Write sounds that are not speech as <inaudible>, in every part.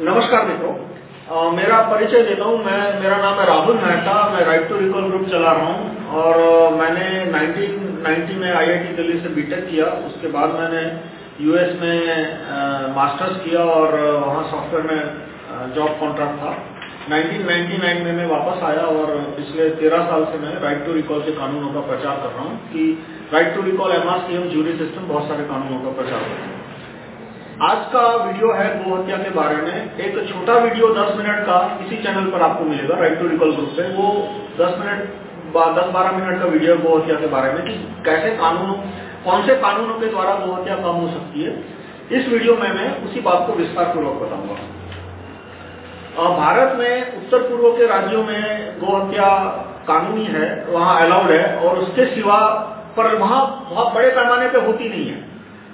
नमस्कार मित्रों। मेरा परिचय देता हूँ। मैं, मेरा नाम है राहुल मेहता। मैं राइट टू रिकॉल ग्रुप चला रहा हूँ। और मैंने 1990 में आईआईटी दिल्ली से बीटेक किया। उसके बाद मैंने यूएस में मास्टर्स किया और वहाँ सॉफ्टवेयर में जॉब कॉन्ट्रैक्ट था। 1999 में मैं वापस आया और पिछले 13 साल से मैं राइट टू रिकॉल के कानूनों का प्रचार कर रहा हूँ कि right to recall MRCM jury system बहुत सारे कानूनों का प्रचार कर रहा हूँ। आज का वीडियो है गो हत्या के बारे में। एक छोटा वीडियो 10 मिनट का इसी चैनल पर आपको मिलेगा राइट टू रिकॉल ग्रुप से। वो 10 मिनट 10-12 मिनट का वीडियो गो हत्या के बारे में कि कैसे कानून कौन से कानूनों के द्वारा गो हत्या कम हो सकती है। इस वीडियो में मैं उसी बात को विस्तार पूर्वक बताऊँगा भारत में उत्तर पूर्व के राज्यों में गो हत्या कानूनी है, वहाँ अलाउड है, और उसके सिवा पर वहाँ बहुत बड़े पैमाने पर होती नहीं है।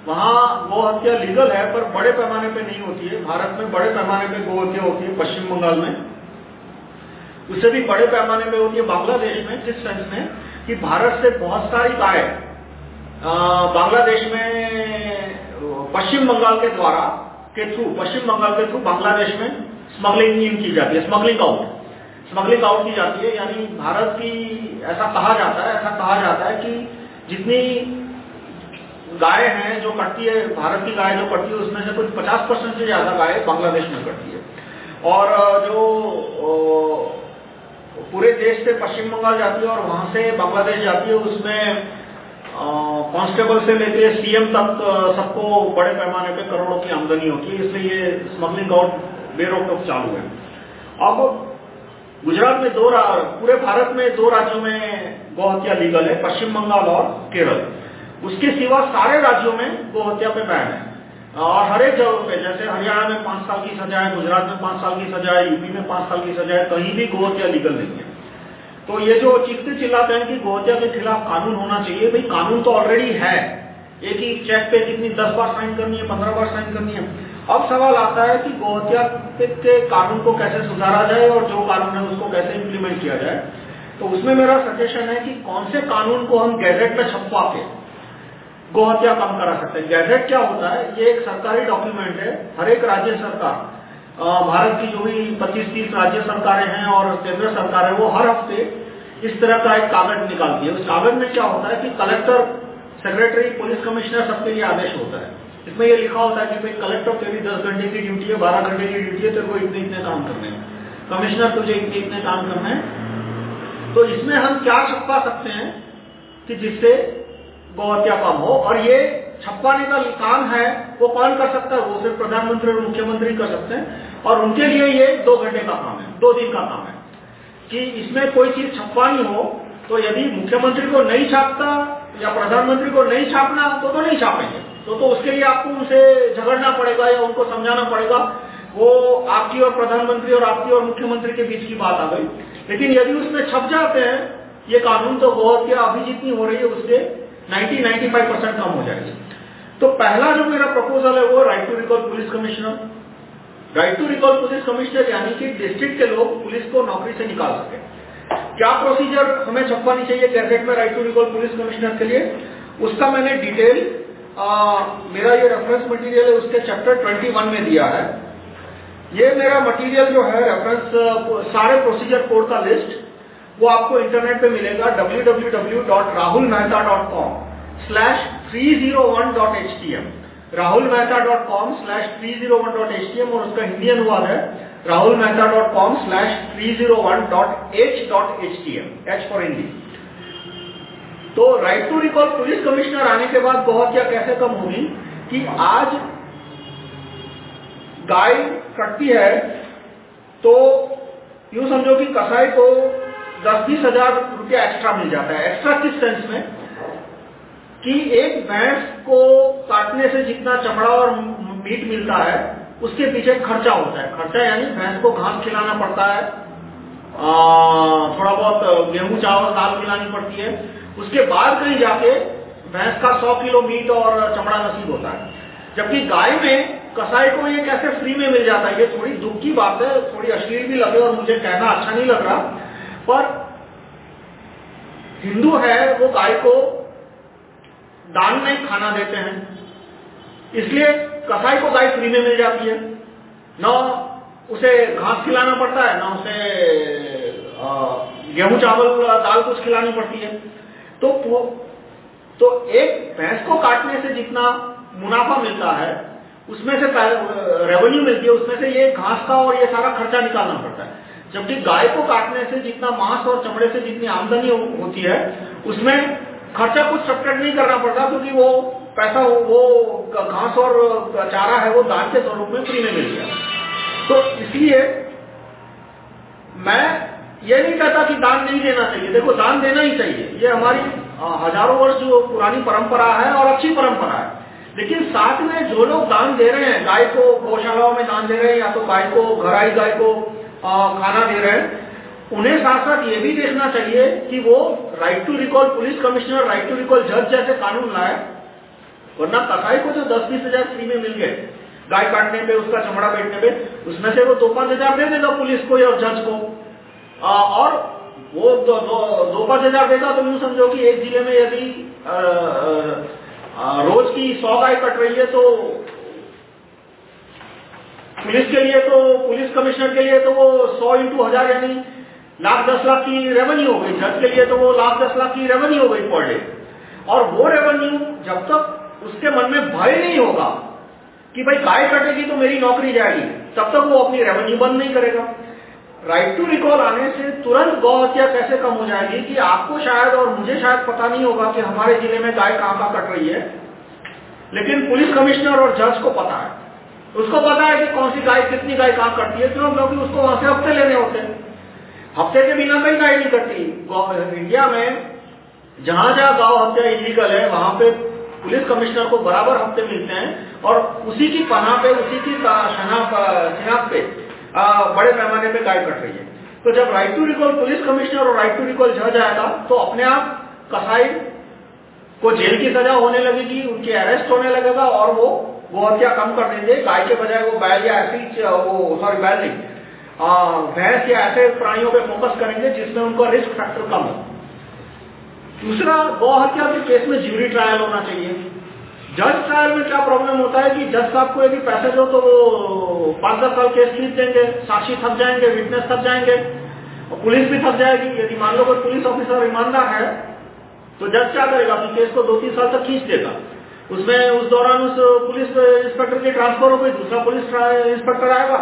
वहाँ गो हत्या लीगल है, पर बड़े पैमाने पे नहीं होती है। भारत में बड़े पैमाने पे गो हत्या होती है, पश्चिम बंगाल में। उससे भी बड़े पैमाने पे होती है बांग्लादेश में किस सेंस में कि भारत से बहुत सारी गाय बांग्लादेश में, पश्चिम बंगाल के द्वारा के थ्रू, पश्चिम बंगाल के थ्रू बांग्लादेश में स्मगलिंग की जाती है स्मगलिंग आउट स्मगलिंग आउट की जाती है, यानी भारत की, ऐसा कहा जाता है, ऐसा कहा जाता है कि जितनी गाय हैं जो कटती है, भारत की गाय जो कटती है, उसमें से कुछ 50 परसेंट से ज़्यादा गाय बांग्लादेश में कटती है। और जो पूरे देश से पश्चिम बंगाल जाती है और वहाँ से बांग्लादेश जाती है, उसमें कांस्टेबल से लेके सीएम तक सबको बड़े पैमाने पे करोड़ों की आमदनी होती है, इसलिए ये स्मगलिंग आउट बेरोक टोक चालू है। अब, गुजरात में दो पूरे भारत में दो राज्यों में गौ हत्या लीगल है, पश्चिम बंगाल और केरल। उसके सिवा सारे राज्यों में गो हत्या पे बैन है। और हर एक जगह पे, जैसे हरियाणा में पाँच साल की सजा है, गुजरात में पाँच साल की सजा है, यूपी में पाँच साल की सजा है, कहीं भी गो हत्या लीगल नहीं है। तो ये जो चीखते चिल्लाते हैं कि गो हत्या के खिलाफ कानून होना चाहिए, भाई कानून तो ऑलरेडी है। एक ही चेक पे कितनी दस बार साइन करनी है, पंद्रह बार साइन करनी है। अब सवाल आता है कि गोहत्या के कानून को कैसे सुधारा जाए और जो कानून है उसको कैसे इम्प्लीमेंट किया जाए। तो उसमें मेरा सजेशन है कि कौन से कानून को हम गैजेट में छपवा के गोहत्या कम करा सकते हैं। गैजेट क्या होता है? ये एक सरकारी डॉक्यूमेंट है, हर एक राज्य सरकार। भारत की जो भी 25-30 राज्य सरकारें हैं और केंद्र सरकार है, वो हर हफ़्ते इस तरह का एक कागज़ निकालती है। उस कागज़ में क्या होता है कि कलेक्टर सेक्रेटरी पुलिस कमिश्नर सबके लिए आदेश होता है। इसमें ये लिखा होता है कि भाई कलेक्टर तेरी दस घंटे की ड्यूटी है, बारह घंटे की ड्यूटी है, तेरे को इतने इतने काम करने हैं। कमिश्नर तुझे इतने इतने काम करने हैं। तो इसमें हम क्या छपा सकते हैं कि जिससे गौहत्या कम हो, और ये छपवाने का काम है, वो कौन कर सकता है? वो सिर्फ़ प्रधानमंत्री और मुख्यमंत्री कर सकते हैं, और उनके लिए ये दो घंटे का काम है, दो दिन का काम है। कि इसमें कोई चीज़ छपवानी हो तो यदि मुख्यमंत्री को नहीं छापता या प्रधानमंत्री को नहीं छापना तो तो नहीं छापेंगे। तो तो उसके लिए आपको उनसे झगड़ना पड़ेगा या उनको समझाना पड़ेगा। वो आपकी और प्रधानमंत्री और आपकी और मुख्यमंत्री के बीच की बात आ गई। लेकिन यदि उसमें छप जाते हैं, ये कानून तो बहुत क्या जितनी हो रही है उससे 90-95 परसेंट कम हो जाएगी। तो पहला जो मेरा प्रपोजल है वो right to recall police commissioner right to recall police commissioner यानी कि डिस्ट्रिक्ट के लोग पुलिस को नौकरी से निकाल सके। क्या प्रोसीजर हमें छपवानी चाहिए गैजेट में right to recall police commissioner के लिए? उसका मैंने डिटेल आ, मेरा ये रेफरेंस मटेरियल है उसके चैप्टर 21 में दिया है। ये मेरा मटेरियल जो है रेफरेंस सारे प्रोसीजर कोड का लिस्ट वो आपको इंटरनेट पे मिलेगा, www.rahulmehta.com slash 301.htm rahulmehta.com slash 301.htm और उसका हिंदी अनुवाद है, rahulmehta.com slash 301.h.htm h for Hindi तो right to recall police commissioner आने के बाद बहुत क्या कैसे कम होगी कि आज गाय कटती है तो यूँ समझो कि कसाई को दस बीस हज़ार रुपया एक्स्ट्रा मिल जाता है। एक्स्ट्रा किस सेंस में? कि एक भैंस को काटने से जितना चमड़ा और मीट मिलता है उसके पीछे खर्चा होता है। खर्चा यानी भैंस को घास खिलाना पड़ता है आ, थोड़ा बहुत गेहूँ चावल दाल खिलानी पड़ती है। उसके बाद कहीं जाके भैंस का सौ किलो मीट और चमड़ा नसीब होता है। जबकि गाय में कसाई को ये कैसे फ्री में मिल जाता है ये थोड़ी दुख की बात है थोड़ी अश्लील भी लगे और मुझे कहना अच्छा नहीं लग रहा। पर हिंदू है, वो गाय को दान में खाना देते हैं। इसलिए कसाई को गाय फ्री में मिल जाती है। न उसे घास खिलाना पड़ता है, न उसे गेहूँ, चावल, दाल कुछ खिलानी पड़ती है। तो तो एक भैंस को काटने से जितना मुनाफा मिलता है, उसमें से रेवेन्यू मिलती है, उसमें से ये घास का और ये सारा खर्चा निकालना पड़ता है। जबकि गाय को काटने से जितना मांस और चमड़े से जितनी आमदनी होती है, उसमें खर्चा कुछ सब्ट्रैक्ट नहीं करना पड़ता क्योंकि वो पैसा, वो घास और चारा है, वो दान के स्वरूप में फ्री में मिल गया। तो इसलिए मैं ये नहीं कहता कि दान नहीं देना चाहिए। देखो, दान देना ही चाहिए। ये हमारी हज़ारों वर्ष जो पुरानी परंपरा है और अच्छी परंपरा है। लेकिन साथ में जो लोग दान दे रहे हैं, गाय को गौशालाओं में दान दे रहे हैं या तो गाय को, घराई गाय को खाना दे रहे हैं। उन्हें साथ साथ ये भी देखना चाहिए कि वो right to recall police commissioner right to recall जज जैसे कानून लाए वरना कसाई को जो दस बीस हज़ार फ्री में मिल गए गाय काटने पे उसका चमड़ा बेचने पे उसमें से वो दो पाँच हज़ार दे देगा पुलिस को या जज को। आ, और वो दो, दो, दो पाँच हज़ार देगा तो यूँ समझो कि एक ज़िले में यदि रोज की सौ गाय कट रही है तो पुलिस के लिए तो पुलिस कमिश्नर के लिए तो वो सौ इंटू हज़ार यानी लाख दस लाख की रेवेन्यू हो गई। जज के लिए तो वो लाख दस लाख की रेवेन्यू हो गई पर डे और वो रेवेन्यू जब तक उसके मन में भय नहीं होगा कि भाई गाय कटेगी तो मेरी नौकरी जाएगी, तब तक वो अपनी रेवेन्यू बंद नहीं करेगा। राइट टू रिकॉल आने से तुरंत गौ हत्या कैसे कम हो जाएगी कि आपको शायद और मुझे शायद पता नहीं होगा कि हमारे ज़िले में गाय कहाँ कहाँ कट रही है। लेकिन पुलिस कमिश्नर और जज को पता है। उसको पता है कि कौन सी गाय कितनी गाय कहाँ कटती है क्यों क्योंकि उसको वहाँ से हफ़्ते लेने होते हैं। हफ़्ते के बिना कहीं गाय नहीं कटती इंडिया में जहाँ जहाँ गाँव हत्या इलीगल है वहाँ पे पुलिस कमिश्नर को बराबर हफ़्ते मिलते हैं और उसी की पनाह पे उसी की शिनाख्त पे आ, बड़े पैमाने पे गाय कट रही है। तो जब right to recall police commissioner और राइट टू रिकॉल जज आएगा तो अपने आप कसाई को जेल की सजा होने लगेगी उनके अरेस्ट होने लगेगा और वो वो हत्या कम कर देंगे गाय के बजाय वो बैल या ऐसी, वो सॉरी बैल नहीं। भैंस या ऐसे प्राणियों पे फोकस करेंगे जिसमें उनका रिस्क फैक्टर कम हो। दूसरा, गौ हत्या के केस में ज्यूरी ट्रायल होना चाहिए। जज ट्रायल में क्या प्रॉब्लम होता है कि जज साहब को यदि पैसे दो तो वो पाँच दस साल केस खींच देंगे, साक्षी थक जाएँगे विटनेस थक जाएँगे। और पुलिस भी थक जाएगी। यदि मान लो कोई पुलिस ऑफिसर ईमानदार है तो जज क्या करेगा अपने केस को दो तीन साल तक खींच देगा। उसमें उस दौरान उस पुलिस इंस्पेक्टर की ट्रांसफ़र हो गई दूसरा पुलिस इंस्पेक्टर आएगा।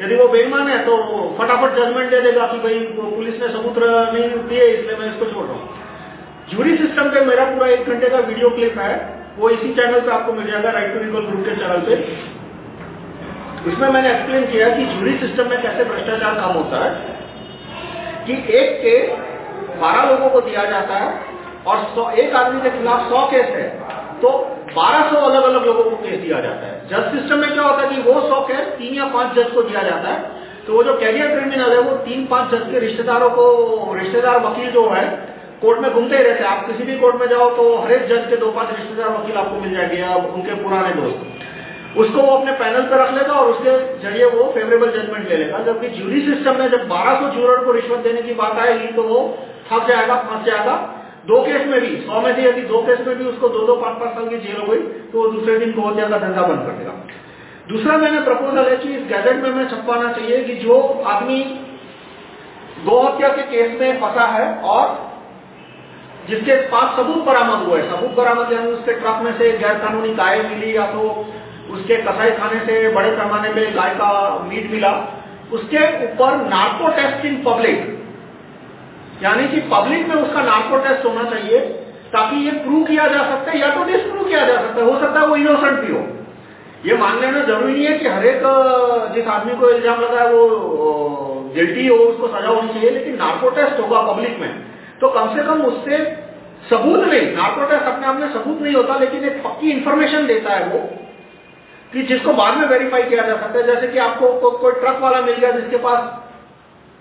यदि वो बेईमान है तो फटाफट जजमेंट दे देगा कि भाई पुलिस ने सबूत नहीं दिए, इसलिए मैं इसको छोड़ रहा हूँ। जूरी सिस्टम पे मेरा पूरा एक घंटे का वीडियो क्लिप है। वो इसी चैनल पे आपको मिल जाएगा राइट टू रिकॉल ग्रुप के चैनल पे। इसमें मैंने एक्सप्लेन किया कि जूरी सिस्टम में कैसे भ्रष्टाचार काम होता है। कि एक के बारह लोगों को दिया जाता है और एक आदमी के खिलाफ सौ केस है। तो 1200 अलग अलग लोगों को केस दिया जाता है। जज सिस्टम में क्या होता है कि वो सौ केस तीन या पाँच जज को दिया जाता है। तो वो जो कैरियर क्रिमिनल है, वो तीन पाँच जज के रिश्तेदारों को, रिश्तेदार वकील जो है कोर्ट में घूमते ही रहते हैं। आप किसी भी कोर्ट में जाओ तो हर एक जज के दो पाँच रिश्तेदार वकील आपको मिल जाएँगे, या उनके पुराने दोस्त। उसको वो अपने पैनल पर रख लेगा और उसके ज़रिए वो फेवरेबल जजमेंट ले लेगा। जबकि ज्यूरी सिस्टम में जब 1200 जूरर को रिश्वत देने की बात आएगी तो वो थक जाएगा, फंस जाएगा। दो केस में भी, सौ में से यदि दो केस में भी उसको दो दो पाँच पाँच साल की जेल हो गई तो वो दूसरे दिन गौ हत्या का धंधा बंद कर देगा। दूसरा मैंने प्रपोजल है कि इस गैजेट में मैं छपवाना चाहिए कि जो आदमी गौ हत्या के केस में फंसा है और जिसके पास सबूत बरामद हुआ है, सबूत बरामद यानी उसके ट्रक में से गैर कानूनी गाय मिली या तो उसके कसाई खाने से बड़े पैमाने पे गाय का मीट मिला, उसके ऊपर नार्को टेस्ट इन पब्लिक यानी कि पब्लिक में उसका नार्को टेस्ट होना चाहिए ताकि ये प्रूव किया जा सकता है या तो डिस्प्रूव किया जा सकता है हो सकता है वो इनोसेंट भी हो। ये मान लेना ज़रूरी नहीं है कि हर एक जिस आदमी को इल्ज़ाम लगा है वो गिल्टी हो उसको सजा होनी चाहिए लेकिन नार्को टेस्ट होगा पब्लिक में। तो कम से कम उससे सबूत नहीं नार्को टेस्ट अपने आप में सबूत नहीं होता लेकिन एक पक्की इंफॉर्मेशन देता है वो कि जिसको बाद में वेरीफाई किया जा सकता है। जैसे कि आपको को, कोई ट्रक वाला मिल गया जिसके पास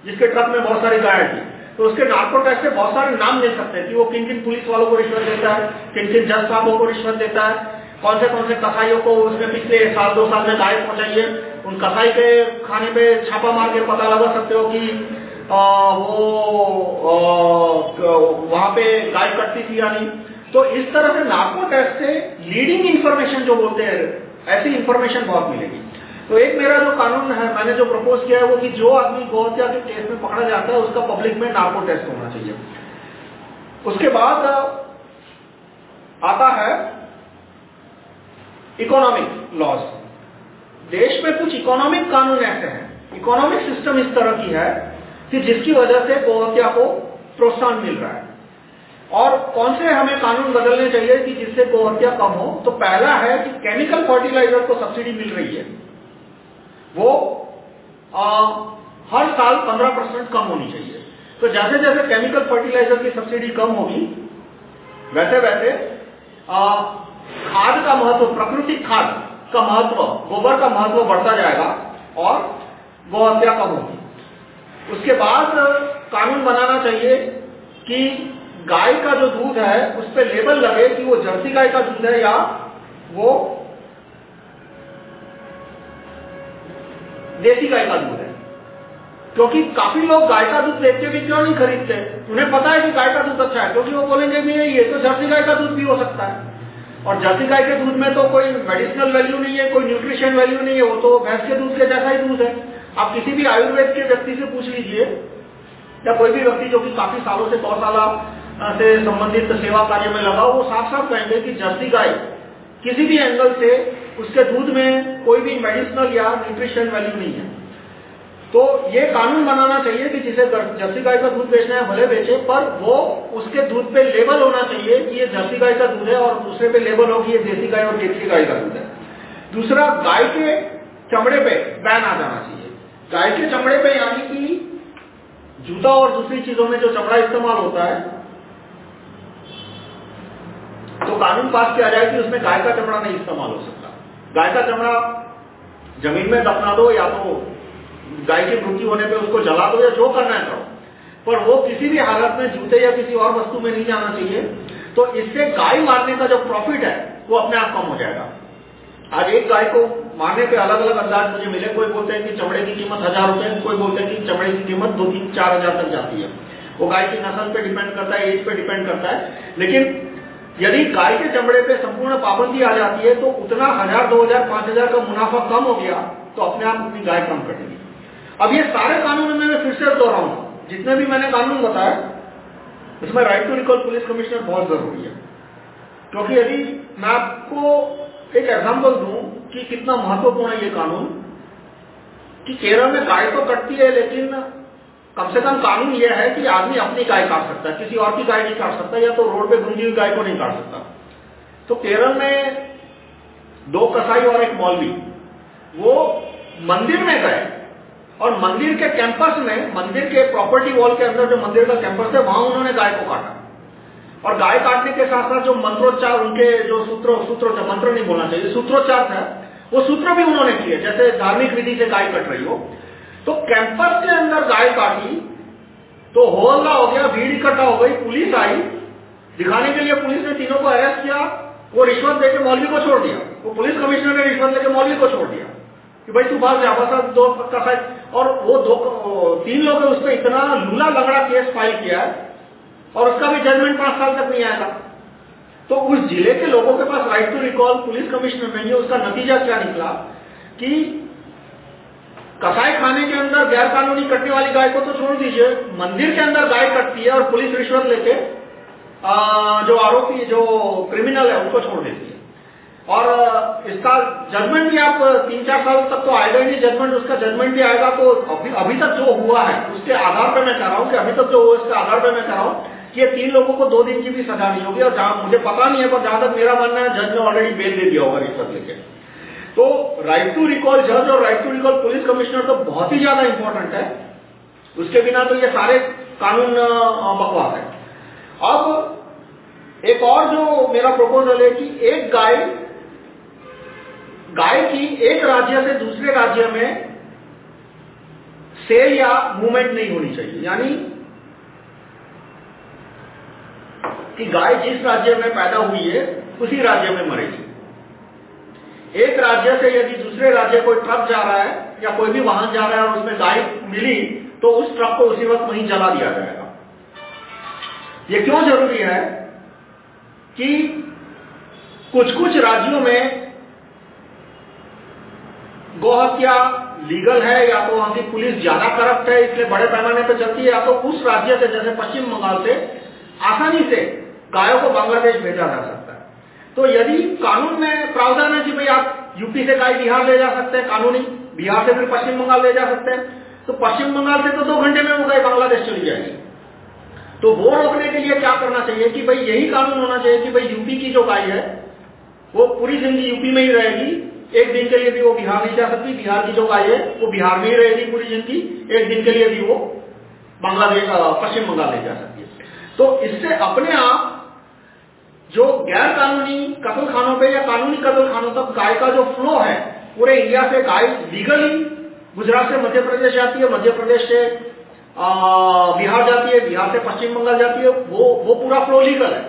जिसके ट्रक में बहुत सारी गाय थी। तो उसके नार्को टेस्ट से बहुत सारे नाम ले सकते हैं कि वो किन किन पुलिस वालों को रिश्वत देता है किन किन जज साहबों को रिश्वत देता है कौन से कौन से कसाईयों को उसने पिछले साल दो साल में गाय पहुंचाई है उन कसाई के खाने पे छापा मार के पता लगा सकते हो कि आ, वो वहाँ पे गाय कटती थी या नहीं। तो इस तरह से नार्को टेस्ट से लीडिंग इंफॉर्मेशन जो बोलते हैं ऐसी इंफॉर्मेशन बहुत मिलेगी। तो एक मेरा जो कानून है, मैंने जो प्रपोज किया है वो कि जो आदमी गोहत्या के केस में पकड़ा जाता है, उसका पब्लिक में नार्को टेस्ट होना चाहिए। उसके बाद आता है इकोनॉमिक लॉज देश में कुछ इकोनॉमिक कानून ऐसे हैं। इकोनॉमिक सिस्टम इस तरह की है कि जिसकी वजह से गोहत्या को प्रोत्साहन मिल रहा है। और कौन से हमें कानून बदलने चाहिए कि जिससे गोहत्या कम हो? तो पहला है कि केमिकल फर्टिलाइज़र को सब्सिडी मिल रही है। वो आ, हर साल 15 परसेंट कम होनी चाहिए। तो जैसे जैसे केमिकल फर्टिलाइज़र की सब्सिडी कम होगी वैसे वैसे आ, खाद का महत्व प्राकृतिक खाद का महत्व गोबर का महत्व बढ़ता जाएगा और गोहत्या कम होगी। उसके बाद कानून बनाना चाहिए कि गाय का जो दूध है उस पर लेबल लगे कि वो जर्सी गाय का दूध है या वो देसी गाय का दूध है। क्योंकि काफ़ी लोग गाय का दूध देखते भी क्यों नहीं खरीदते। उन्हें पता है कि गाय का दूध अच्छा है, क्योंकि वो बोलेंगे भी ये तो जर्सी गाय का दूध भी हो सकता है। और जर्सी गाय के दूध में तो कोई मेडिसिनल वैल्यू नहीं है, कोई न्यूट्रिशन वैल्यू नहीं है, वो तो भैंस के दूध के जैसा ही दूध है। आप किसी भी आयुर्वेद के व्यक्ति से पूछ लीजिए, या कोई भी व्यक्ति जो कि काफ़ी सालों से गौशाला से संबंधित सेवा कार्य में लगा वो साफ़ साफ़ कहेंगे कि जर्सी गाय किसी भी एंगल से उसके दूध में कोई भी मेडिसिनल या न्यूट्रिशन वैल्यू नहीं है। तो ये कानून बनाना चाहिए कि जिसे जर्सी गाय का दूध बेचना है, भले बेचे, पर वो उसके दूध पे लेबल होना चाहिए कि ये जर्सी गाय का दूध है और दूसरे पे लेबल हो कि ये देसी गाय और देसी गाय का दूध है। दूसरा, गाय के चमड़े पे बैन आ जाना चाहिए। गाय के चमड़े पे यानी कि जूता और दूसरी चीज़ों में जो चमड़ा इस्तेमाल होता है तो कानून पास किया जाए कि उसमें गाय का चमड़ा नहीं इस्तेमाल हो सकता। गाय का चमड़ा ज़मीन में दफना दो या तो गाय की मृत्यु होने पे उसको जला दो या जो करना है करो। पर वो किसी भी हालत में जूते या किसी और वस्तु में नहीं जाना चाहिए। तो इससे गाय मारने का जो प्रॉफिट है, वो अपने आप कम हो जाएगा। आज एक गाय को मारने पे अलग अलग अंदाज मुझे मिले। कोई बोलते हैं कि चमड़े की कीमत हज़ार रुपए कोई बोलते हैं कि चमड़े की कीमत दो तीन चार हज़ार तक जाती है। वो गाय की नस्ल पे डिपेंड करता है एज पे डिपेंड करता है। लेकिन यदि गाय के चमड़े पे संपूर्ण पाबंदी आ जाती है तो उतना हज़ार, दो हज़ार, पाँच हज़ार का मुनाफा कम हो गया तो अपने आप अपनी गाय कम कर देगी। अब ये सारे कानून में मैं फिर से दोहराऊँगा जितने भी मैंने कानून बताया इसमें right to recall police commissioner बहुत ज़रूरी है। क्योंकि यदि मैं आपको एक एग्ज़ाम्पल दूँ कि कितना महत्वपूर्ण है ये कानून, कि केरल में गाय तो कटती है, लेकिन कम से कम कानून यह है कि आदमी अपनी गाय काट सकता है, किसी और की गाय नहीं काट सकता, या तो रोड पे घूमती हुई गाय को नहीं काट सकता। तो केरल में दो कसाई और एक मौलवी, वो मंदिर में गए और मंदिर के कैंपस में, मंदिर के प्रॉपर्टी वॉल के अंदर जो मंदिर का कैंपस है, वहाँ उन्होंने गाय को काटा। और गाय काटने के साथ साथ जो मंत्रोच्चार, उनके जो सूत्र, सूत्रोच्चार, मंत्र नहीं बोलना चाहिए, सूत्रोच्चार था, वो सूत्र भी उन्होंने किए, जैसे धार्मिक विधि से गाय कट रही हो तो कैंपस के अंदर गाय काटी तो होल्ला हो गया, भीड़ इकट्ठा हो गई, पुलिस आई। दिखाने के लिए पुलिस ने तीनों को अरेस्ट किया, वो रिश्वत देके मौलवी को छोड़ दिया। वो पुलिस कमिश्नर ने रिश्वत लेके मौलवी को छोड़ दिया कि भाई तू बात जा दो का और वो दो, तीन लोग उस पर इतना लूला लगड़ा केस फ़ाइल किया है, और उसका भी जजमेंट पाँच साल तक नहीं आएगा तो उस ज़िले के लोगों के पास right to recall police commissioner नहीं है उसका नतीजा क्या निकला कि कसाई खाने के अंदर गैर कानूनी कटने वाली गाय को तो छोड़ दीजिए। मंदिर के अंदर गाय कटती है और पुलिस रिश्वत लेके जो आरोपी, जो क्रिमिनल है, उनको छोड़ देती है। और इसका जजमेंट भी आप तीन चार साल तक तो आएगा ही नहीं। जजमेंट उसका जजमेंट भी आएगा तो अभी अभी तक जो हुआ है, उसके आधार पर मैं कह रहा हूँ कि अभी तक जो हुआ इसके आधार पर मैं कह रहा हूँ कि ये तीन लोगों को दो दिन की भी सजा नहीं होगी। और जहाँ, मुझे पता नहीं है, पर जहाँ तक मेरा मानना है जज ने ऑलरेडी बेल दे दिया होगा रिश्वत लेके। तो राइट टू रिकॉल जज और right to recall police commissioner तो बहुत ही ज़्यादा इंपॉर्टेंट है। उसके बिना तो ये सारे कानून बकवास है। अब एक और जो मेरा प्रपोजल है कि एक गाय गाय की एक राज्य से दूसरे राज्य में सेल या मूवमेंट नहीं होनी चाहिए। यानी कि गाय जिस राज्य में पैदा हुई है, उसी राज्य में मरेगी। एक राज्य से यदि दूसरे राज्य कोई ट्रक जा रहा है या कोई भी वाहन जा रहा है और उसमें गाय मिली तो उस ट्रक को उसी वक्त वहीं जला दिया जाएगा। यह क्यों ज़रूरी है कि कुछ कुछ राज्यों में गोहत्या लीगल है या तो वहाँ की पुलिस ज़्यादा करप्ट है, इसलिए बड़े पैमाने पर चलती है, या तो उस राज्य से, जैसे पश्चिम बंगाल से, आसानी से गायों को बांग्लादेश भेजा जा सकता है। तो यदि कानून में प्रावधान है कि भाई आप यूपी से गाय बिहार ले जा सकते हैं, कानूनी, बिहार से फिर पश्चिम बंगाल ले जा सकते हैं तो पश्चिम बंगाल से तो दो घंटे में वो गाय बांग्लादेश चली जाएगी। तो वो रोकने के लिए क्या करना चाहिए कि भाई यही कानून होना चाहिए कि भाई यूपी की जो गाय है, वो पूरी ज़िंदगी यूपी में ही रहेगी, एक दिन के लिए भी वो बिहार नहीं जा सकती, बिहार की जो गाय है, वो बिहार में ही रहेगी पूरी ज़िंदगी, एक दिन के लिए भी वो बांग्लादेश, पश्चिम बंगाल नहीं जा सकती है। तो इससे अपने आप जो गैर कानूनी कतल खानों पे या कानूनी कतल खानों तक गाय का जो फ्लो है, पूरे इंडिया से गाय लीगली गुजरात से मध्य प्रदेश जाती है, मध्य प्रदेश से बिहार जाती है, बिहार से पश्चिम बंगाल जाती है, वो वो पूरा फ्लो लीगल है।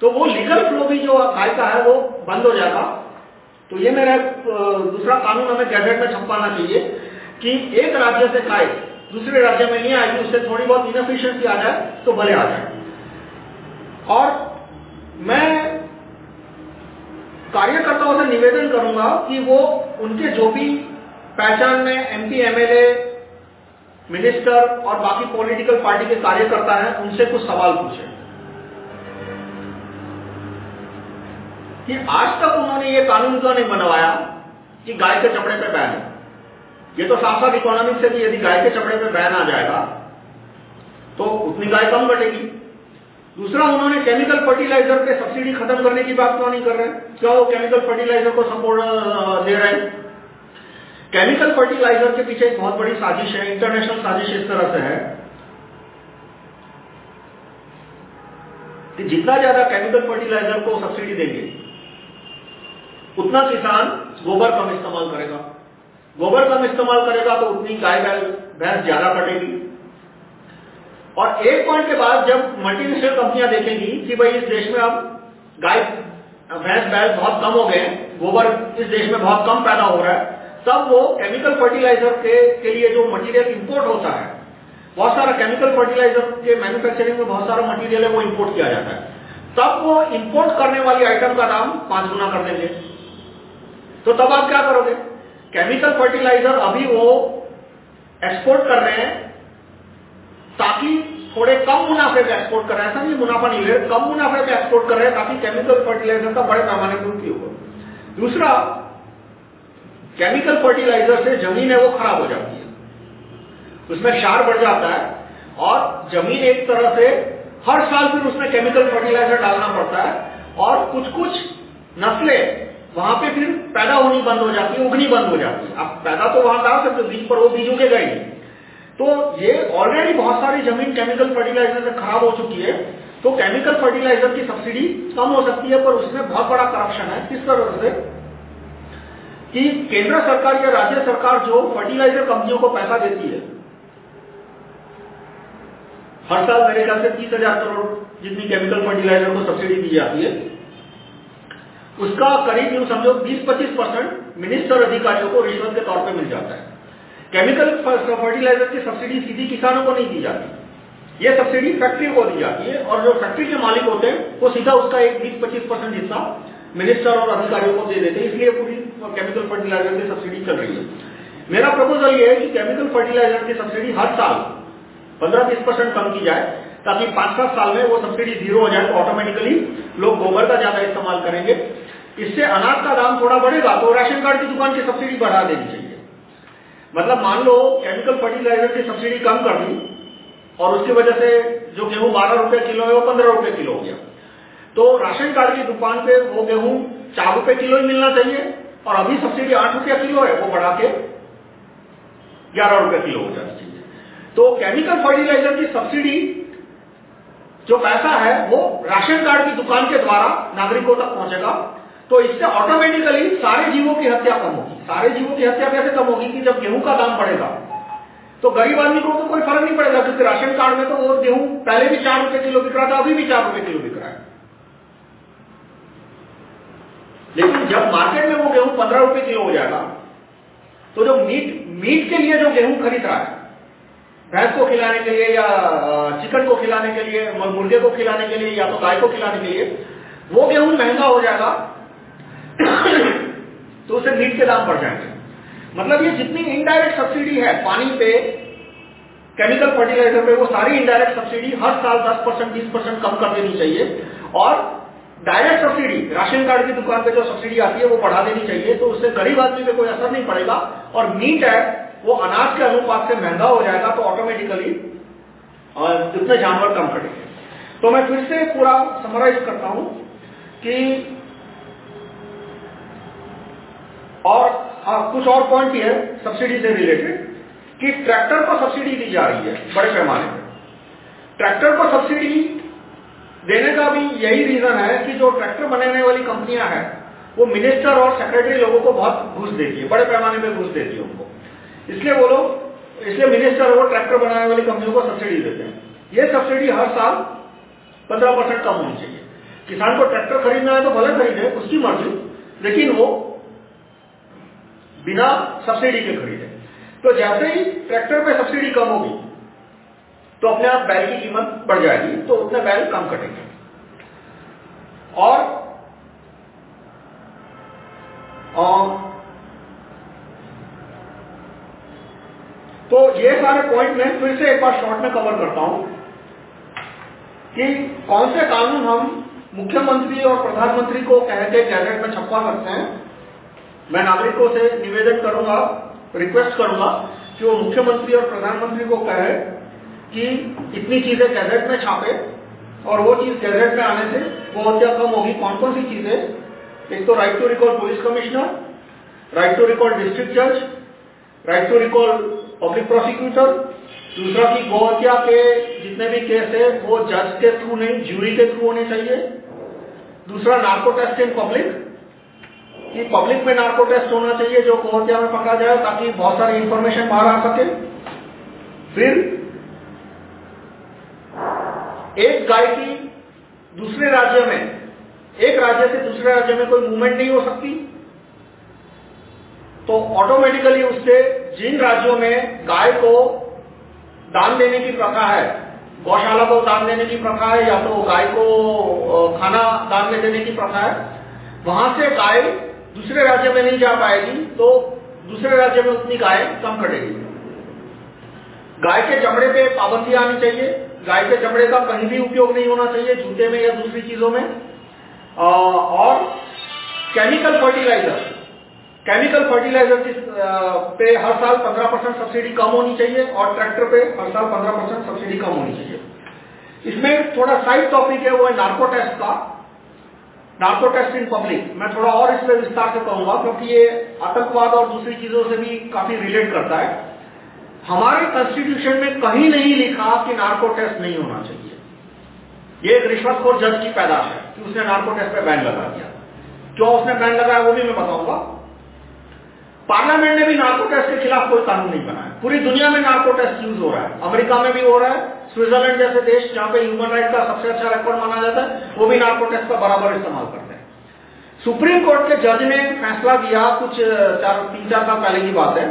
तो वो लीगल फ्लो भी जो गाय का है, वो बंद हो जाएगा। तो ये मेरा दूसरा कानून हमें गैजेट में छपाना चाहिए कि एक राज्य से गाय दूसरे राज्य में नहीं आएगी, उससे थोड़ी बहुत इनफिशियंसी आ जाए तो भले आ जाए। और मैं कार्यकर्ताओं से निवेदन करूँगा कि वो उनके जो भी पहचान में एमपी एमएलए मिनिस्टर और बाकी पॉलिटिकल पार्टी के कार्यकर्ता हैं, उनसे कुछ सवाल पूछे। कि आज तक उन्होंने ये कानून क्यों नहीं बनवाया कि गाय के चमड़े पे बैन ये तो साफ़ साफ़ इकोनॉमिक से कि यदि गाय के चमड़े पे बैन आ जाएगा तो उतनी गाय कम घटेगी दूसरा, उन्होंने केमिकल फर्टिलाइज़र पे सब्सिडी खत्म करने की बात क्यों नहीं कर रहे क्यों वो केमिकल फर्टिलाइज़र को सपोर्ट दे रहे हैं? केमिकल फर्टिलाइज़र के पीछे एक बहुत बड़ी साजिश है इंटरनेशनल साजिश इस तरह से है कि जितना ज़्यादा केमिकल फर्टिलाइज़र को सब्सिडी देंगे, उतना किसान गोबर कम इस्तेमाल करेगा। गोबर कम इस्तेमाल करेगा तो उतनी गाय भैंस ज़्यादा कटेगी। और एक पॉइंट के बाद जब मल्टीनेशनल कंपनियाँ देखेंगी कि भाई इस देश में अब गाय भैंस बैल बहुत कम हो गए हैं गोबर इस देश में बहुत कम पैदा हो रहा है तब वो केमिकल फर्टिलाइज़र के, के लिए जो मटेरियल इंपोर्ट होता है बहुत सारा केमिकल फर्टिलाइज़र के मैन्युफैक्चरिंग में बहुत सारा मटेरियल है वो इंपोर्ट किया जाता है। तब वो इंपोर्ट करने वाली आइटम का दाम पाँच गुना कर देंगे। तो तब आप क्या करोगे? केमिकल फर्टिलाइज़र अभी वो एक्सपोर्ट कर रहे हैं ताकि थोड़े कम मुनाफे पे एक्सपोर्ट कर। रहे हैं ऐसा नहीं, मुनाफा नहीं ले, कम मुनाफे पे एक्सपोर्ट कर रहे हैं ताकि केमिकल फर्टिलाइज़र का बड़े पैमाने पर उपयोग हो। दूसरा केमिकल फर्टिलाइज़र से ज़मीन है, वो खराब हो जाती है। उसमें क्षार बढ़ जाता है और ज़मीन एक तरह से हर साल फिर उसमें केमिकल फर्टिलाइज़र डालना पड़ता है और कुछ कुछ नस्लें वहाँ पे फिर पैदा होनी बंद हो जाती है, उगनी बंद हो जाती है। आप पैदा तो वहाँ डाल सकते बीज पर वो बीज उगेगा ही तो ये ऑलरेडी बहुत सारी ज़मीन केमिकल फर्टिलाइज़र से खराब हो चुकी है। तो केमिकल फर्टिलाइज़र की सब्सिडी कम हो सकती है, पर उसमें बहुत बड़ा करप्शन है। किस तरह से? कि केंद्र सरकार या राज्य सरकार जो फर्टिलाइज़र कंपनियों को पैसा देती है, हर साल मेरे ख्याल से तीस हज़ार करोड़ जितनी केमिकल फर्टिलाइज़र को सब्सिडी दी जाती है, उसका करीब यूँ समझो 20-25 परसेंट मिनिस्टर अधिकारियों को रिश्वत के तौर पे मिल जाता है। केमिकल फर्टिलाइज़र की सब्सिडी सीधी किसानों को नहीं दी जाती। ये सब्सिडी फैक्ट्री को दी जाती है और जो फैक्ट्री के मालिक होते हैं, वो सीधा उसका एक बीस पच्चीस परसेंट हिस्सा मिनिस्टर और अधिकारियों को दे देते हैं। इसलिए पूरी केमिकल फर्टिलाइज़र की सब्सिडी चल रही है। मेरा प्रपोजल ये है कि केमिकल फर्टिलाइज़र की सब्सिडी हर साल पंद्रह बीस परसेंट कम की जाए, ताकि पाँच सात साल में वो सब्सिडी ज़ीरो हो जाए तो ऑटोमेटिकली लोग गोबर का ज़्यादा इस्तेमाल करेंगे। इससे अनाज का दाम थोड़ा बढ़ेगा तो राशन कार्ड की दुकान की सब्सिडी बढ़ा देनी चाहिए। मतलब मान लो केमिकल फर्टिलाइज़र की सब्सिडी कम कर दी, और उसकी वजह से जो गेहूँ बारह रुपए किलो है, वो पंद्रह रुपए किलो हो गया। तो राशन कार्ड की दुकान पे वो गेहूँ चार रुपए किलो ही मिलना चाहिए, और अभी सब्सिडी आठ रुपया किलो है, वो बढ़ा के ग्यारह रुपए किलो हो जाना चाहिए। तो केमिकल फर्टिलाइज़र की सब्सिडी जो पैसा है, वो राशन कार्ड की दुकान के द्वारा नागरिकों तक पहुंचेगा। तो इससे ऑटोमेटिकली सारे जीवों की हत्या कम होगी। सारे जीवों की हत्या कैसे कम होगी कि जब गेहूँ का दाम बढ़ेगा? तो गरीब आदमी को तो कोई फ़र्क नहीं पड़ेगा, क्योंकि राशन कार्ड में तो वो गेहूँ पहले भी चार रुपए किलो बिक रहा था, अभी भी चार रुपए किलो बिक रहा है। लेकिन जब मार्केट में वो गेहूँ पंद्रह रुपए किलो हो जाएगा तो जो मीट मीट के लिए जो गेहूँ खरीद रहा है, भैंस को खिलाने के लिए या चिकन को खिलाने के लिए मुर्गे को खिलाने के लिए या तो गाय को खिलाने के लिए, वो गेहूँ महँगा हो जाएगा <coughs> तो उसे मीट के दाम बढ़ जाएँगे। मतलब ये जितनी इनडायरेक्ट सब्सिडी है, पानी पे केमिकल फर्टिलाइज़र पे, वो सारी इनडायरेक्ट सब्सिडी हर साल 10 परसेंट, बीस परसेंट कम कर देनी चाहिए। और डायरेक्ट सब्सिडी राशन कार्ड की दुकान पे जो सब्सिडी आती है, वो बढ़ा देनी चाहिए। तो उससे गरीब आदमी पे कोई असर नहीं पड़ेगा। और मीट है वो अनाज के अनुपात से महँगा हो जाएगा तो ऑटोमेटिकली उतने जानवर कम कटेंगे तो मैं फिर से पूरा समराइज करता हूँ कि और हाँ कुछ और पॉइंट भी है सब्सिडी से रिलेटेड कि ट्रैक्टर को सब्सिडी दी जा रही है, बड़े पैमाने पर ट्रैक्टर को सब्सिडी देने का भी यही रीजन है कि जो ट्रैक्टर बनाने वाली कंपनियाँ हैं, वो मिनिस्टर और सेक्रेटरी लोगों को बहुत घुस देती है, बड़े पैमाने में घुस देती है उनको। इसलिए वो लोग, इसलिए मिनिस्टर वो ट्रैक्टर बनाने वाली कंपनियों को सब्सिडी देते हैं। ये सब्सिडी हर साल पंद्रह परसेंट कम होनी चाहिए। किसान को ट्रैक्टर खरीदना है तो भले खरीदे, उसकी मर्ज़ी लेकिन वो बिना सब्सिडी के खरीदे तो जैसे ही ट्रैक्टर पे सब्सिडी कम होगी तो अपने आप बैल की कीमत बढ़ जाएगी तो उतने बैल कम कटेंगे। और, तो ये सारे पॉइंट मैं फिर से एक बार शॉर्ट में कवर करता हूँ कि कौन से कानून हम मुख्यमंत्री और प्रधानमंत्री को कहते के गैजेट में छपवा सकते हैं। मैं नागरिकों से निवेदन करूँगा रिक्वेस्ट करूँगा कि वो मुख्यमंत्री और प्रधानमंत्री को कहे कि इतनी चीज़ें गैजेट में छापे और वो चीज़ गैजेट में आने से वो हत्या कम होगी कौन कौन सी चीज़ें? एक तो right to recall police commissioner right to recall district जज right to recall public prosecutor दूसरा की गौ हत्या के जितने भी केस है, वो जज के थ्रू नहीं ज्यूरी के थ्रू होने चाहिए। दूसरा नार्को टेस्ट इन पब्लिक कि पब्लिक में नार्को टेस्ट होना चाहिए, जो गौ में पकड़ा जाए, ताकि बहुत सारी इंफॉर्मेशन बाहर आ सके। फिर, एक गाय की दूसरे राज्य में, एक राज्य से दूसरे राज्य में कोई मूवमेंट नहीं हो सकती। तो ऑटोमेटिकली उससे जिन राज्यों में गाय को दान देने की प्रथा है, गौशाला को दान देने की प्रथा है, या तो गाय को खाना दान में देने की प्रथा है, वहाँ से गाय दूसरे राज्य में नहीं जा पाएगी तो दूसरे राज्य में उतनी गाय कम कटेगी। गाय के चमड़े पे पाबंदी आनी चाहिए। गाय के चमड़े का कहीं भी उपयोग नहीं होना चाहिए जूते में या दूसरी चीज़ों में। आ, और केमिकल फर्टिलाइज़र केमिकल फर्टिलाइज़र पे हर साल 15 परसेंट सब्सिडी कम होनी चाहिए और ट्रैक्टर पे हर साल 15 परसेंट सब्सिडी कम होनी चाहिए। इसमें थोड़ा साइड टॉपिक है वो है नार्को टेस्ट का। नार्को टेस्ट इन पब्लिक मैं थोड़ा और इस पर विस्तार से कहूँगा, क्योंकि ये आतंकवाद और दूसरी चीज़ों से भी काफ़ी रिलेट करता है। हमारे कॉन्स्टिट्यूशन में कहीं नहीं लिखा कि नार्को टेस्ट नहीं होना चाहिए। ये एक रिश्वतखोर जज की पैदाश है कि उसने नार्को टेस्ट पे बैन लगा दिया। क्यों उसने बैन लगाया वो भी मैं बताऊँगा। पार्लियामेंट ने भी नार्को टेस्ट के खिलाफ कोई कानून नहीं बनाया। पूरी दुनिया में नार्को टेस्ट यूज़ हो रहा है। अमेरिका में भी हो रहा है। स्विट्जरलैंड जैसे देश जहाँ पे ह्यूमन राइट का सबसे अच्छा रिकॉर्ड माना जाता है, वो भी नार्को टेस्ट का बराबर इस्तेमाल करते हैं। सुप्रीम कोर्ट के जज ने फैसला दिया कुछ चार, तीन, चार साल पहले की बात है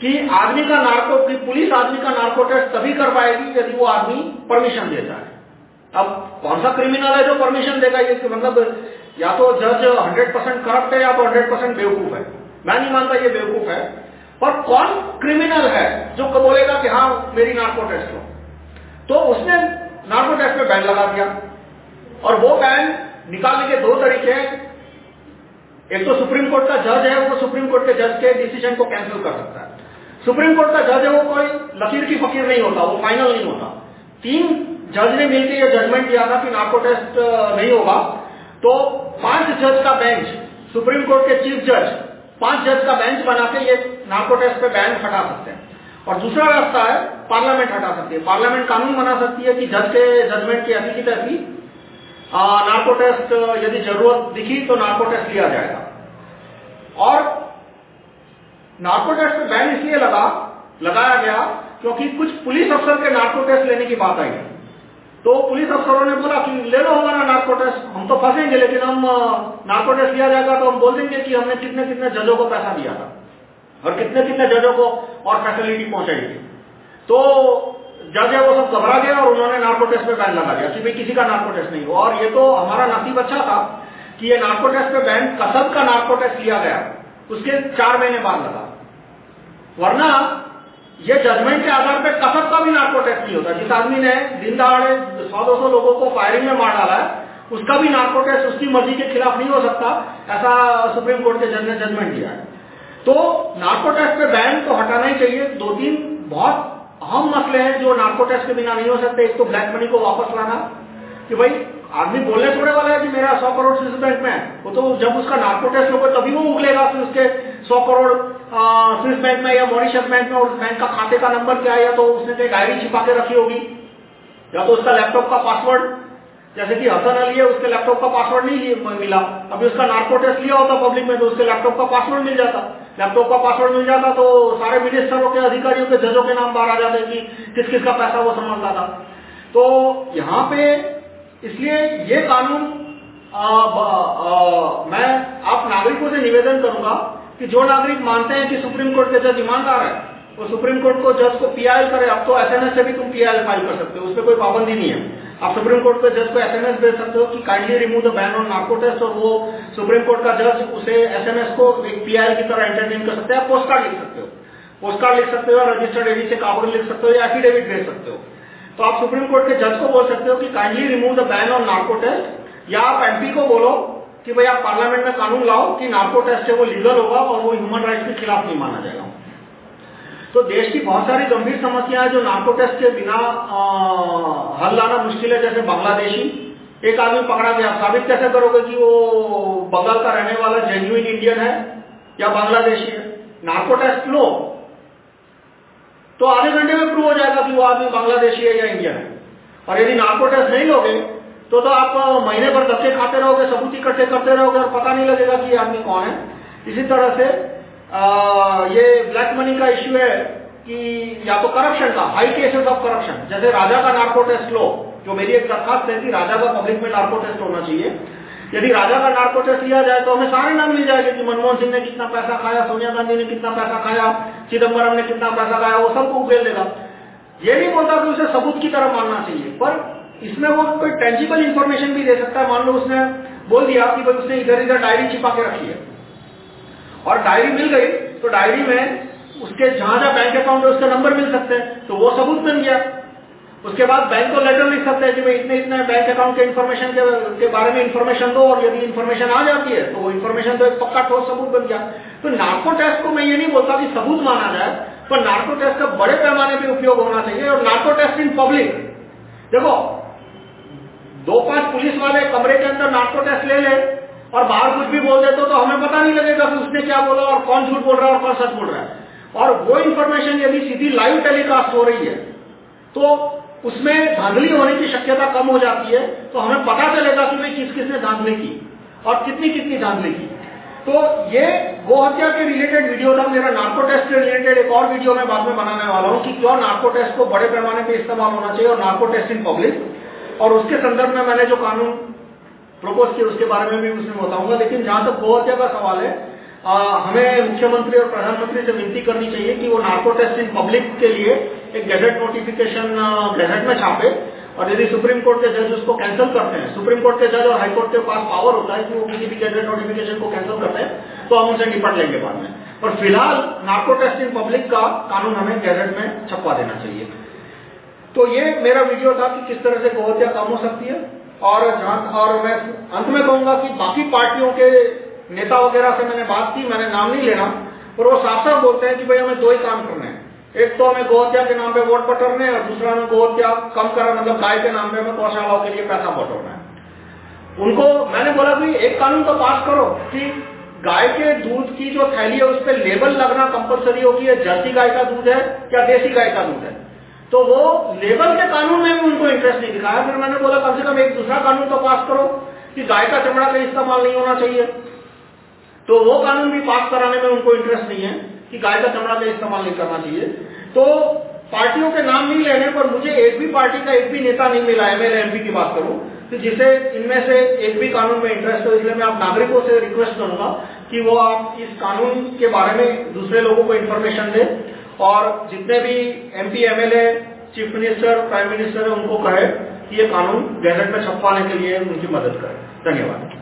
कि आदमी का नार्को की पुलिस आदमी का नार्को टेस्ट तभी कर पाएगी यदि वो आदमी परमिशन देता है। अब कौन सा क्रिमिनल है जो परमिशन देगा? ये मतलब या तो जज हंड्रेड परसेंट करप्ट है या तो हंड्रेड परसेंट बेवकूफ़ है। मैं नहीं मानता ये बेवकूफ़ है। पर कौन क्रिमिनल है जो बोलेगा कि हाँ मेरी नार्को टेस्ट हो? तो उसने नार्को टेस्ट में बैन लगा दिया। और वो बैन निकालने के दो तरीके हैं। एक तो सुप्रीम कोर्ट का जज है, वो सुप्रीम कोर्ट के जज के डिसीज़न को कैंसिल कर सकता है। सुप्रीम कोर्ट का जज है, वो कोई लकीर की फकीर नहीं होता, वो फाइनल नहीं होता। तीन जज ने मिलकर यह जजमेंट दिया था कि नार्को टेस्ट नहीं होगा। तो पाँच जज का बेंच सुप्रीम कोर्ट के चीफ जज पाँच जज का बेंच बना के ये नार्को टेस्ट पे बैन हटा सकते हैं। और दूसरा रास्ता है, पार्लियामेंट हटा सकती है। पार्लियामेंट कानून बना सकती है कि जज के, जजमेंट की ऐसी की तैसी नार्को टेस्ट यदि ज़रूरत दिखी तो नार्को टेस्ट लिया जाएगा। और नार्को टेस्ट पे बैन इसलिए लगा, लगाया गया क्योंकि कुछ पुलिस अफसर के नार्को टेस्ट लेने की बात आई। तो पुलिस अफसरों ने बोला कि ले लो हमारा नार्को टेस्ट हम तो फंसेंगे, लेकिन हम नार्को टेस्ट लिया जाएगा तो हम बोल देंगे कि हमने कितने कितने जजों को पैसा दिया था। और कितने कितने जजों को और फैसिलिटी पहुंचाई थी। तो जज है वो सब घबरा गया और उन्होंने नार्को टेस्ट पे बैन लगा दिया। कि भाई किसी का नार्को टेस्ट नहीं हो और ये तो हमारा नसीब अच्छा था कि ये नार्को टेस्ट पे बैन कसब का नार्को टेस्ट लिया गया। उसके चार महीने बाद लगा। वरना ये जजमेंट के आधार पर कसब का भी नार्को टेस्ट नहीं होता। जिस आदमी ने दिन दहाड़े सौ दो सौ लोगों को फायरिंग में मार डाला है, उसका भी नार्को टेस्ट उसकी मर्ज़ी के खिलाफ नहीं हो सकता। ऐसा सुप्रीम कोर्ट के जज ने जजमेंट दिया है। तो नार्को टेस्ट पे बैन तो हटाना ही चाहिए। दो तीन बहुत अहम मसले हैं जो नार्को टेस्ट के बिना नहीं हो सकते। एक तो ब्लैक मनी को वापस लाना कि भाई, आदमी बोलने थोड़े वाला है कि मेरा सौ करोड़ स्विस बैंक में है। वो तो जब उसका नार्को टेस्ट होगा तभी वो उगलेगा फिर उसके सौ करोड़ स्विस बैंक में या मॉरिशस बैंक में और उस बैंक का खाते का नंबर क्या है, या तो उसने कहीं डायरी छिपा के रखी होगी। या तो उसका लैपटॉप का पासवर्ड जैसे कि हसन अली है उसके लैपटॉप का पासवर्ड नहीं मिला। अभी उसका नार्को टेस्ट लिया होता पब्लिक में तो उसके लैपटॉप का पासवर्ड मिल जाता। लैपटॉप का पासवर्ड मिल जाता तो सारे मिनिस्टरों के अधिकारियों के जजों के नाम बाहर आ जाते कि किस किस का पैसा वो समझता था। तो यहाँ पे इसलिए ये कानून आ, आ, मैं आप नागरिकों से निवेदन करूँगा कि जो नागरिक मानते हैं कि सुप्रीम कोर्ट के जज ईमानदार है वो सुप्रीम कोर्ट को जज को पीआई करे। अब तो एसएमएस से भी तुम पीआई फ़ाइल कर सकते हो उसमें कोई पाबंदी नहीं है। आप सुप्रीम कोर्ट के जज को एसएमएस भेज सकते हो कि kindly remove the ban on narco test और वो सुप्रीम कोर्ट का जज उसे एसएमएस को एक पीआई की तरह एंटरटेन कर सकते हैं। पोस्ट कार्ड लिख सकते हो। पोस्ट कार्ड लिख सकते हो रजिस्टर्ड एडी से कागज़ लिख सकते हो या एफिडेविट भेज सकते हो। तो आप सुप्रीम कोर्ट के जज को बोल सकते हो कि kindly remove the ban on narco test या आप एमपी को बोलो कि भाई आप पार्लियामेंट में कानून लाओ कि नार्को टेस्ट है वो लीगल होगा और वो ह्यूमन राइट्स के खिलाफ नहीं माना जाएगा। तो देश की बहुत सारी गंभीर समस्याएँ जो नार्को टेस्ट के बिना हल लाना मुश्किल है, जैसे बांग्लादेशी। एक आदमी पकड़ा गया। साबित कैसे करोगे कि वो बंगाल का रहने वाला जेन्युइन इंडियन है या बांग्लादेशी है? नार्को टेस्ट लो। तो आधे घंटे में प्रूव हो जाएगा कि वो आदमी बांग्लादेशी है या इंडियन है। और यदि नार्को टेस्ट नहीं लोगे तो तो आप महीने भर धक्के खाते रहोगे, सबूत इकट्ठे करते रहोगे और पता नहीं लगेगा कि ये आदमी कौन है। इसी तरह से ये ब्लैक मनी का इश्यू है कि या तो करप्शन का हाई केसेस ऑफ़ करप्शन जैसे राजा का नार्को टेस्ट लो, जो मेरी एक दरखास्त है कि राजा का पब्लिक में नार्को टेस्ट होना चाहिए। यदि राजा का नार्को टेस्ट लिया जाए तो हमें सारे नाम मिल जाएँगे कि मनमोहन सिंह ने कितना पैसा खाया, सोनिया गांधी ने कितना पैसा खाया चिदम्बरम ने कितना पैसा खाया, वो सबको उगेल देगा। ये नहीं बोलता कि उसे सबूत की तरह मानना चाहिए, पर इसमें वो कोई टेंजिबल इंफॉर्मेशन भी दे सकता है। मान लो उसने बोल दिया कि भाई उसने इधर इधर डायरी छिपा के रखी है। और डायरी मिल गई तो डायरी में उसके जहाँ जहाँ बैंक अकाउंट है उसका नंबर मिल सकते हैं। तो वो सबूत बन गया। उसके बाद बैंक को लेटर लिख सकते हैं कि भाई इतने इतने बैंक अकाउंट के इन्फॉर्मेशन के, के बारे में इन्फॉर्मेशन दो और यदि इन्फॉर्मेशन आ जाती है तो वो इन्फॉर्मेशन तो एक पक्का ठोस सबूत बन गया। तो नार्को टेस्ट को मैं ये नहीं बोलता कि सबूत माना जाए पर नार्को टेस्ट का बड़े पैमाने पर उपयोग होना चाहिए और नार्को टेस्ट इन पब्लिक देखो दो पाँच पुलिस वाले कमरे के अंदर नार्को टेस्ट ले ले और बाहर कुछ भी बोल देते हो तो हमें पता नहीं लगेगा कि उसने क्या बोला और कौन झूठ बोल रहा है और कौन सच बोल रहा है। और वो इन्फॉर्मेशन यदि सीधी लाइव टेलीकास्ट हो रही है तो उसमें धांधली होने की शक्यता कम हो जाती है तो हमें पता चलेगा कि भाई किस किसने धांधली की और कितनी कितनी धांधली की। तो ये गो हत्या के रिलेटेड वीडियो था, मेरा नार्को टेस्ट के रिलेटेड एक और वीडियो मैं बाद में बनाने वाला हूँ कि क्यों नार्को टेस्ट को बड़े पैमाने पर इस्तेमाल होना चाहिए और नार्को टेस्ट इन पब्लिक और उसके संदर्भ में मैंने जो कानून प्रपोज किया उसके बारे में भी उसमें बताऊँगा। लेकिन जहाँ तक गो हत्या का सवाल है आ, हमें मुख्यमंत्री और प्रधानमंत्री से विनती करनी चाहिए कि वो नार्को टेस्ट इन पब्लिक के लिए एक गैजेट नोटिफिकेशन गैजेट में छापे और यदि सुप्रीम कोर्ट के जज उसको कैंसिल करते हैं सुप्रीम कोर्ट के जज और हाई कोर्ट के पास पावर होता है कि वो किसी भी गैजेट नोटिफिकेशन को कैंसिल करते हैं तो हम उनसे निपट लेंगे बाद में। और फ़िलहाल नार्को टेस्ट इन पब्लिक का कानून हमें गैजेट में छपवा देना चाहिए। तो ये मेरा वीडियो था कि किस तरह से गोहत्या कम हो सकती है। और जहाँ और मैं अंत में कहूँगा कि बाकी पार्टियों के नेता वगैरह से मैंने बात की, मैंने नाम नहीं लेना, पर वो साफ़ साफ़ बोलते हैं कि भाई हमें दो ही काम करने हैं। एक तो हमें गोहत्या के नाम पे वोट बटोरने और दूसरा हमें गोहत्या कम करा मतलब गाय के नाम पे हमें गौशालाओं के लिए पैसा बटोरना है। उनको मैंने बोला कि एक कानून तो पास करो कि गाय के दूध की जो थैली है उस पर लेबल लगना कंपलसरी होगी, ये जर्सी गाय का दूध है या देसी गाय का दूध है। तो वो लेबल के कानून में भी उनको इंटरेस्ट नहीं दिखाया। फिर मैंने बोला, कम से कम एक दूसरा कानून तो पास करो कि गाय का चमड़ा का इस्तेमाल नहीं होना चाहिए। तो वो कानून भी पास कराने में उनको इंटरेस्ट नहीं है कि गाय का चमड़ा का इस्तेमाल नहीं करना चाहिए। तो पार्टियों के नाम नहीं लेने पर मुझे एक भी पार्टी का एक भी नेता नहीं मिला एमएलए एमपी की बात करूँ, कि जिसे इनमें से एक भी कानून में इंटरेस्ट हो। इसलिए मैं आप नागरिकों से रिक्वेस्ट करूँगा कि वो आप इस कानून के बारे में दूसरे लोगों को इन्फॉर्मेशन दें। और जितने भी MP MLA chief minister prime minister है, उनको कहे कि ये कानून गैजेट में छपवाने के लिए उनकी मदद करें। धन्यवाद।